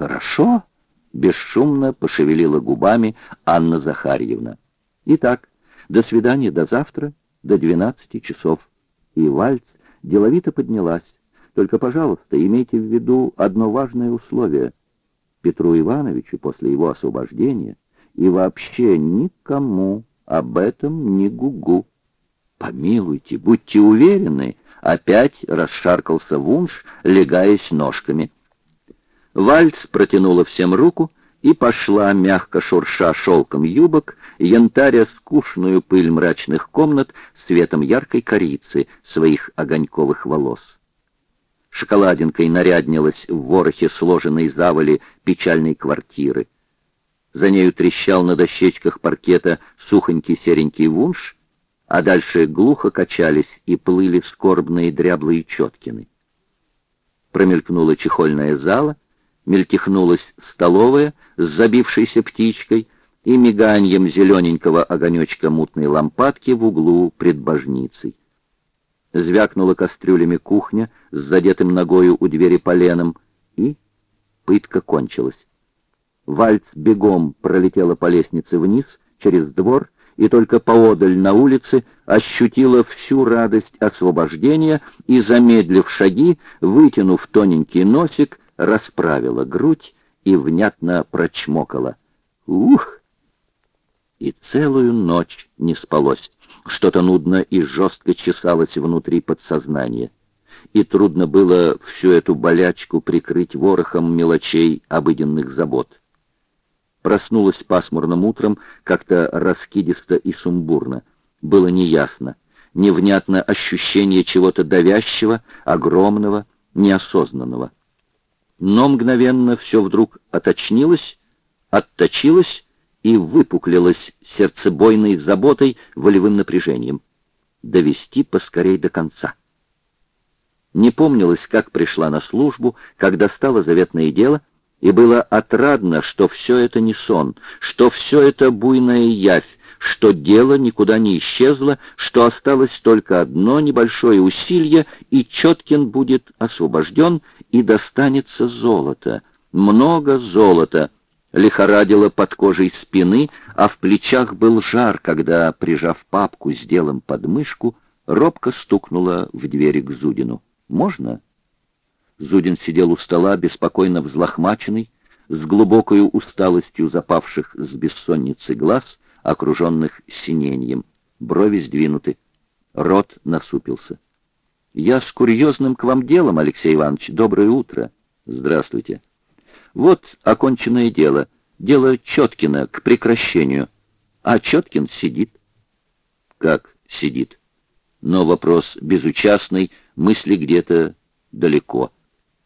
«Хорошо», — бесшумно пошевелила губами Анна Захарьевна. «Итак, до свидания до завтра, до двенадцати часов». И Вальц деловито поднялась. «Только, пожалуйста, имейте в виду одно важное условие. Петру Ивановичу после его освобождения и вообще никому об этом не гугу. Помилуйте, будьте уверены, опять расшаркался Вунш, легаясь ножками. Вальц протянула всем руку и пошла, мягко шурша шелком юбок, янтаря скучную пыль мрачных комнат светом яркой корицы своих огоньковых волос. Шоколадинкой наряднилась в ворохе сложенной завали печальной квартиры. За нею трещал на дощечках паркета сухонький серенький вунш, а дальше глухо качались и плыли скорбные дряблые четкины. Промелькнула чехольная зала, мельтехнулась столовая с забившейся птичкой и миганьем зелененького огонечка мутной лампадки в углу пред божницей. Звякнула кастрюлями кухня с задетым ногою у двери поленом, и пытка кончилась. Вальц бегом пролетела по лестнице вниз, через двор, и только поодаль на улице ощутила всю радость освобождения и, замедлив шаги, вытянув тоненький носик, расправила грудь и внятно прочмокала. «Ух!» И целую ночь не спалось. Что-то нудно и жестко чесалось внутри подсознания. И трудно было всю эту болячку прикрыть ворохом мелочей обыденных забот. Проснулась пасмурным утром, как-то раскидисто и сумбурно. Было неясно, невнятно ощущение чего-то давящего, огромного, неосознанного но мгновенно все вдруг оточнилось, отточилось и выпуклилось сердцебойной заботой, волевым напряжением. Довести поскорей до конца. Не помнилось, как пришла на службу, когда стало заветное дело, и было отрадно, что все это не сон, что все это буйная явь, что дело никуда не исчезло, что осталось только одно небольшое усилие, и Четкин будет освобожден, и достанется золото. Много золота. Лихорадило под кожей спины, а в плечах был жар, когда, прижав папку с делом под мышку, робко стукнула в двери к Зудину. «Можно?» Зудин сидел у стола, беспокойно взлохмаченный, с глубокой усталостью запавших с бессонницы глаз — окруженных синением. Брови сдвинуты. Рот насупился. «Я с курьезным к вам делом, Алексей Иванович. Доброе утро. Здравствуйте. Вот оконченное дело. Дело Четкина к прекращению. А Четкин сидит». «Как сидит?» Но вопрос безучастный, мысли где-то далеко.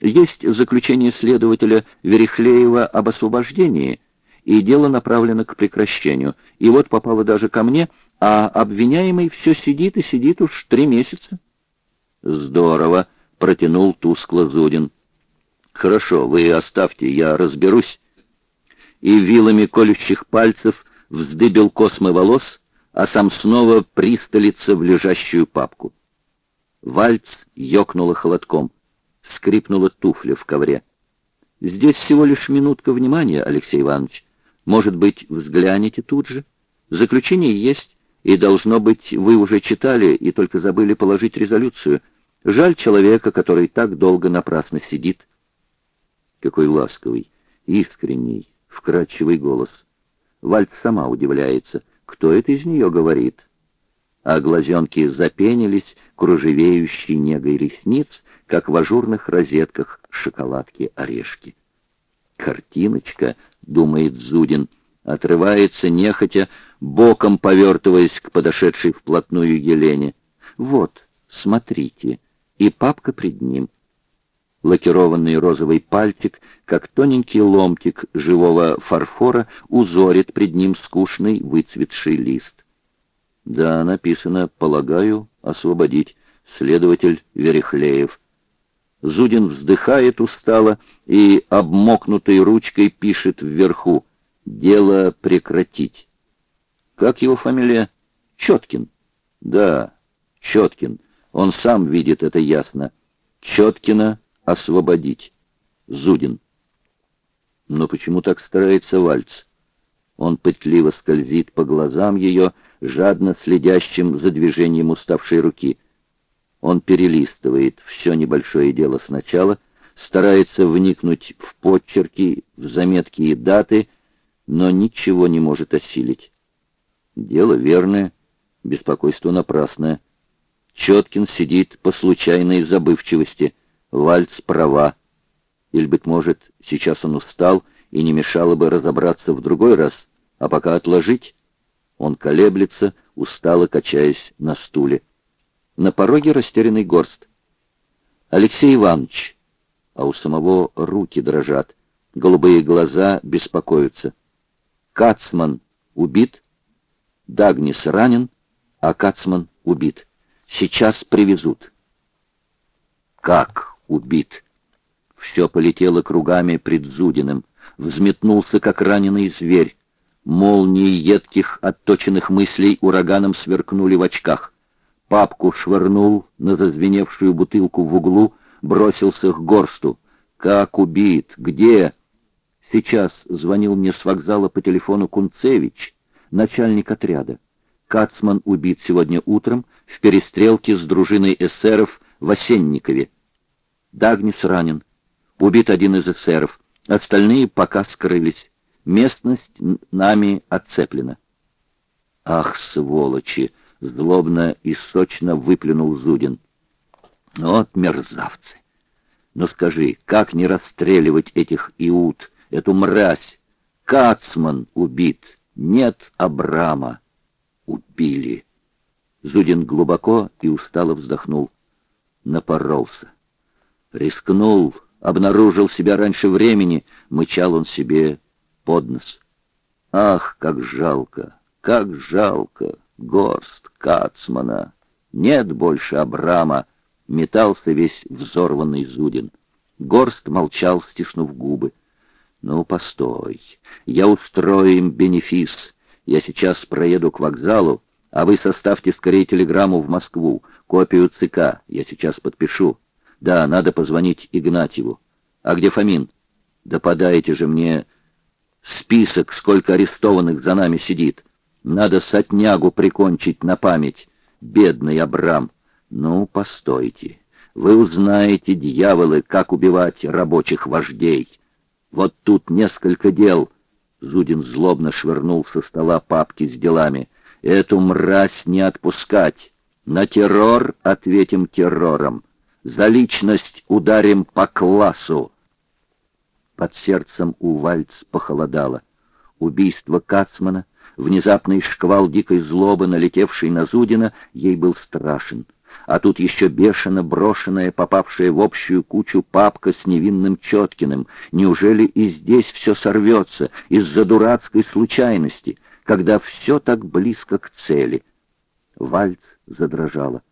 Есть заключение следователя Верехлеева об освобождении — и дело направлено к прекращению. И вот попало даже ко мне, а обвиняемый все сидит и сидит уж три месяца. Здорово, протянул тускло Зудин. Хорошо, вы оставьте, я разберусь. И вилами колющих пальцев вздыбил космы волос, а сам снова присталится в лежащую папку. Вальц ёкнула холодком, скрипнула туфля в ковре. «Здесь всего лишь минутка внимания, Алексей Иванович. Может быть, взглянете тут же? Заключение есть, и, должно быть, вы уже читали и только забыли положить резолюцию. Жаль человека, который так долго напрасно сидит. Какой ласковый, искренний, вкрадчивый голос. Вальд сама удивляется, кто это из нее говорит. А глазенки запенились, кружевеющей негой ресниц, как в ажурных розетках шоколадки-орешки. Картиночка, думает Зудин, отрывается нехотя, боком повертываясь к подошедшей вплотную Елене. Вот, смотрите, и папка пред ним. Лакированный розовый пальчик, как тоненький ломтик живого фарфора, узорит пред ним скучный выцветший лист. Да, написано, полагаю, освободить. Следователь Верехлеев. Зудин вздыхает устало и обмокнутой ручкой пишет вверху «Дело прекратить». Как его фамилия? Четкин. Да, Четкин. Он сам видит это ясно. Четкина освободить. Зудин. Но почему так старается Вальц? Он пытливо скользит по глазам ее, жадно следящим за движением уставшей руки. Он перелистывает все небольшое дело сначала, старается вникнуть в подчерки, в заметки и даты, но ничего не может осилить. Дело верное, беспокойство напрасное. Четкин сидит по случайной забывчивости, Вальц права. Или, быть может, сейчас он устал, и не мешало бы разобраться в другой раз, а пока отложить. Он колеблется, устало качаясь на стуле. На пороге растерянный горст. Алексей Иванович, а у самого руки дрожат, голубые глаза беспокоятся. Кацман убит, Дагнис ранен, а Кацман убит. Сейчас привезут. Как убит? Все полетело кругами пред Зудиным взметнулся, как раненый зверь. Молнии едких, отточенных мыслей ураганом сверкнули в очках. Папку швырнул на зазвеневшую бутылку в углу, бросился к горсту. «Как убит? Где?» Сейчас звонил мне с вокзала по телефону Кунцевич, начальник отряда. Кацман убит сегодня утром в перестрелке с дружиной эсеров в Осенникове. Дагнис ранен. Убит один из эсеров. Остальные пока скрылись. Местность нами отцеплена. Ах, сволочи! Злобно и сочно выплюнул Зудин. Вот мерзавцы! Ну скажи, как не расстреливать этих иуд, эту мразь? Кацман убит, нет Абрама. Убили. Зудин глубоко и устало вздохнул. Напоролся. Рискнул, обнаружил себя раньше времени, мычал он себе под нос. Ах, как жалко, как жалко, горст Кацмана. Нет больше Абрама, метался весь взорванный Зудин. Горст молчал, стиснув губы. «Ну, постой, я устрою им бенефис. Я сейчас проеду к вокзалу, а вы составьте скорее телеграмму в Москву, копию ЦК, я сейчас подпишу. Да, надо позвонить Игнатьеву. А где Фомин? Да подайте же мне список, сколько арестованных за нами сидит. Надо сотнягу прикончить на память. Бедный Абрам. Ну, постойте. Вы узнаете, дьяволы, как убивать рабочих вождей. Вот тут несколько дел. Зудин злобно швырнул со стола папки с делами. Эту мразь не отпускать. На террор ответим террором. За личность ударим по классу. Под сердцем у Вальц похолодало. Убийство Кацмана, внезапный шквал дикой злобы, налетевший на Зудина, ей был страшен. А тут еще бешено брошенная, попавшая в общую кучу папка с невинным Четкиным. Неужели и здесь все сорвется из-за дурацкой случайности, когда все так близко к цели? Вальц задрожала.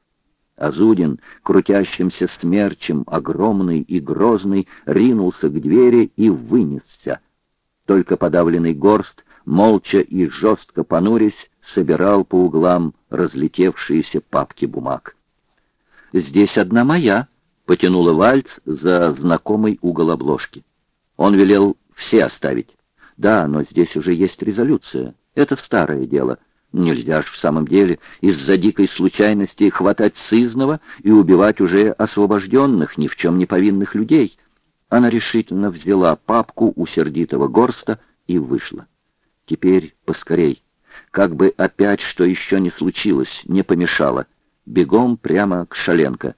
Азудин, крутящимся смерчем, огромный и грозный, ринулся к двери и вынесся. Только подавленный горст, молча и жестко понурясь, собирал по углам разлетевшиеся папки бумаг. «Здесь одна моя», — потянула Вальц за знакомый угол обложки. Он велел все оставить. «Да, но здесь уже есть резолюция. Это старое дело». Нельзя ж в самом деле из-за дикой случайности хватать сызного и убивать уже освобожденных, ни в чем не повинных людей. Она решительно взяла папку у сердитого горста и вышла. Теперь поскорей. Как бы опять что еще не случилось, не помешало. Бегом прямо к Шаленко.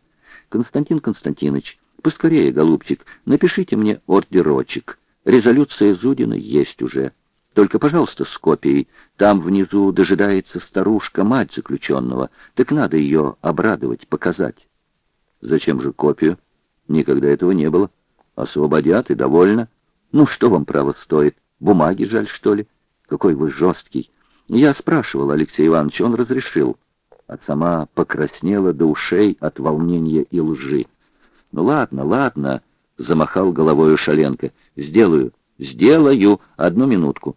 «Константин Константинович, поскорее, голубчик, напишите мне ордерочек. Резолюция Зудина есть уже». Только, пожалуйста, с копией. Там внизу дожидается старушка, мать заключенного. Так надо ее обрадовать, показать. Зачем же копию? Никогда этого не было. Освободят и довольно. Ну, что вам право стоит? Бумаги жаль, что ли? Какой вы жесткий. Я спрашивал Алексея Ивановича, он разрешил. А сама покраснела до ушей от волнения и лжи. «Ну ладно, ладно», — замахал головой Шаленко. «Сделаю, сделаю, одну минутку».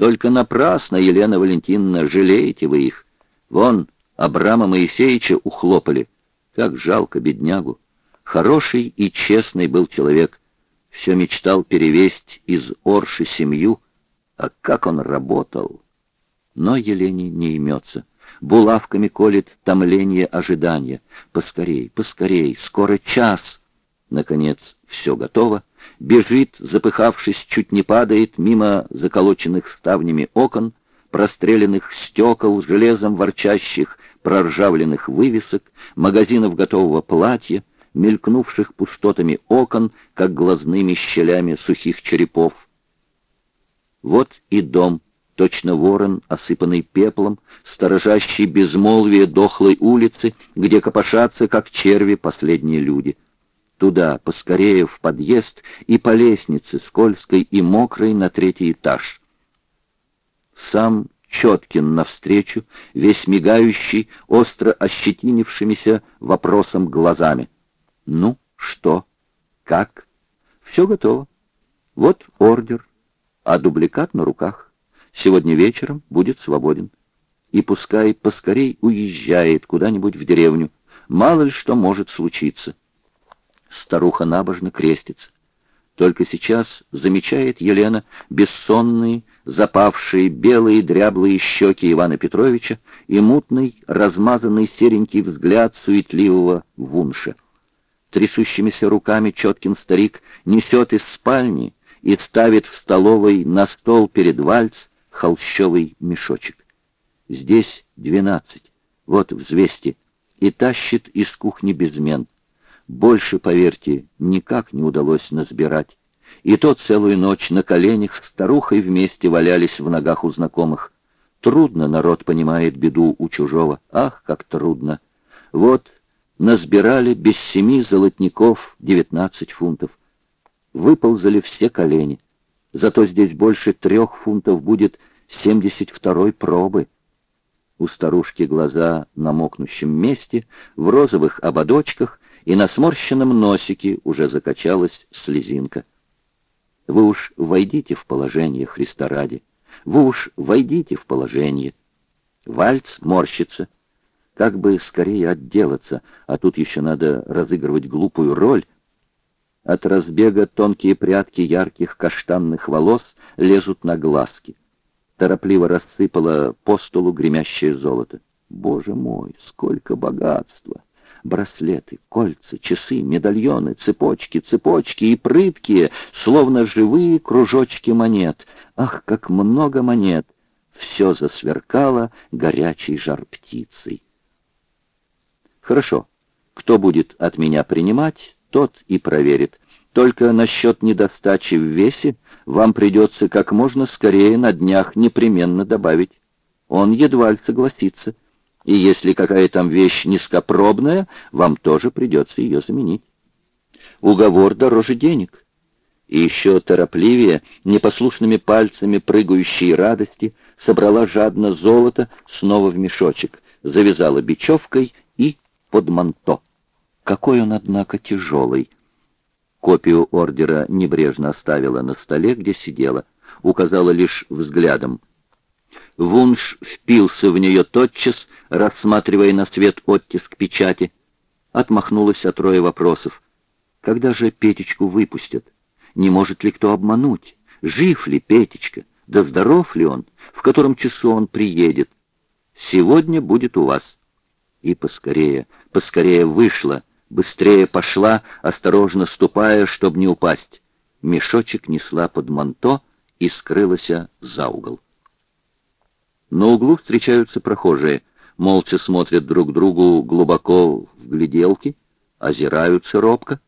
Только напрасно, Елена Валентиновна, жалеете вы их. Вон, Абрама Моисеевича ухлопали. Как жалко беднягу. Хороший и честный был человек. Все мечтал перевесть из Орши семью, а как он работал! Но Елене не имется. Булавками колет томление ожидания. Поскорей, поскорей, скоро час. Наконец, все готово. Бежит, запыхавшись, чуть не падает мимо заколоченных ставнями окон, простреленных стекол, железом ворчащих, проржавленных вывесок, магазинов готового платья, мелькнувших пустотами окон, как глазными щелями сухих черепов. Вот и дом, точно ворон, осыпанный пеплом, сторожащий безмолвие дохлой улицы, где копошатся, как черви, последние люди. Туда, поскорее, в подъезд и по лестнице, скользкой и мокрой, на третий этаж. Сам Четкин навстречу, весь мигающий, остро ощетинившимися вопросом глазами. «Ну, что? Как? Все готово. Вот ордер, а дубликат на руках. Сегодня вечером будет свободен. И пускай поскорей уезжает куда-нибудь в деревню. Мало ли что может случиться». Старуха набожно крестится. Только сейчас замечает Елена бессонные, запавшие белые дряблые щеки Ивана Петровича и мутный, размазанный серенький взгляд суетливого вунша. Трясущимися руками Четкин старик несет из спальни и ставит в столовой на стол перед вальц холщовый мешочек. Здесь двенадцать, вот взвести, и тащит из кухни безмен. Больше, поверьте, никак не удалось насбирать. И то целую ночь на коленях с старухой вместе валялись в ногах у знакомых. Трудно народ понимает беду у чужого. Ах, как трудно! Вот насбирали без семи золотников девятнадцать фунтов. Выползали все колени. Зато здесь больше трех фунтов будет семьдесят второй пробы. У старушки глаза на мокнущем месте, в розовых ободочках, и на сморщенном носике уже закачалась слезинка. Вы уж войдите в положение Христа ради. Вы уж войдите в положение. Вальц морщится. Как бы скорее отделаться, а тут еще надо разыгрывать глупую роль. От разбега тонкие прядки ярких каштанных волос лезут на глазки. Торопливо рассыпало по столу гремящее золото. Боже мой, сколько богатства! браслеты, кольца, часы, медальоны, цепочки, цепочки и прыткие, словно живые кружочки монет. Ах, как много монет! Все засверкало горячей жар птицей. Хорошо, кто будет от меня принимать, тот и проверит. Только насчет недостачи в весе вам придется как можно скорее на днях непременно добавить. Он едва ли согласится. И если какая там вещь низкопробная, вам тоже придется ее заменить. Уговор дороже денег. И еще торопливее, непослушными пальцами прыгающей радости, собрала жадно золото снова в мешочек, завязала бечевкой и под манто. Какой он, однако, тяжелый. Копию ордера небрежно оставила на столе, где сидела, указала лишь взглядом — Вунш впился в нее тотчас, рассматривая на свет оттиск печати. Отмахнулась от роя вопросов. Когда же Петечку выпустят? Не может ли кто обмануть? Жив ли Петечка? Да здоров ли он? В котором часу он приедет? Сегодня будет у вас. И поскорее, поскорее вышла, быстрее пошла, осторожно ступая, чтобы не упасть. Мешочек несла под манто и скрылась за угол. На углу встречаются прохожие, молча смотрят друг другу глубоко в гляделки, озираются робко.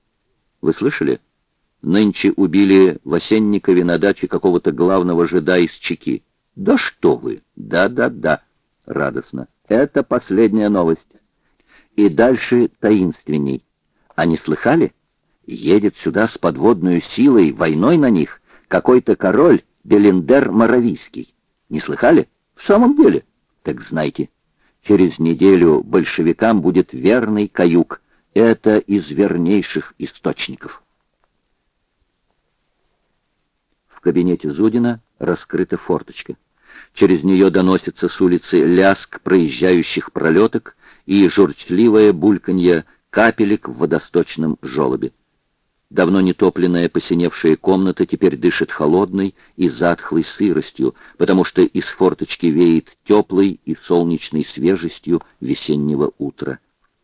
Вы слышали? Нынче убили в Осенникове на даче какого-то главного жида из Чеки. Да что вы! Да-да-да! Радостно. Это последняя новость. И дальше таинственней. А не слыхали? Едет сюда с подводной силой, войной на них, какой-то король Белендер Моровийский. Не слыхали? В самом деле? Так знайте, через неделю большевикам будет верный каюк. Это из вернейших источников. В кабинете Зудина раскрыта форточка. Через нее доносится с улицы ляск проезжающих пролеток и журчливое бульканье капелек в водосточном желобе. Давно нетопленная посиневшая комната теперь дышит холодной и затхлой сыростью, потому что из форточки веет теплой и солнечной свежестью весеннего утра.